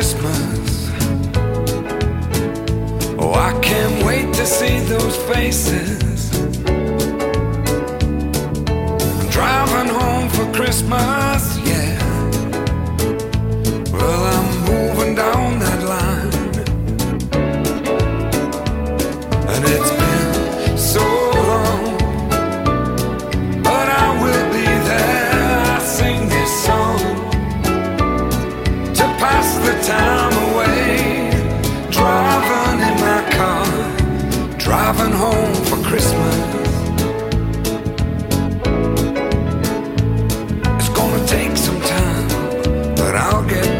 Christmas. Oh, I can't wait to see those faces. the time away. Driving in my car, driving home for Christmas. It's gonna take some time, but I'll get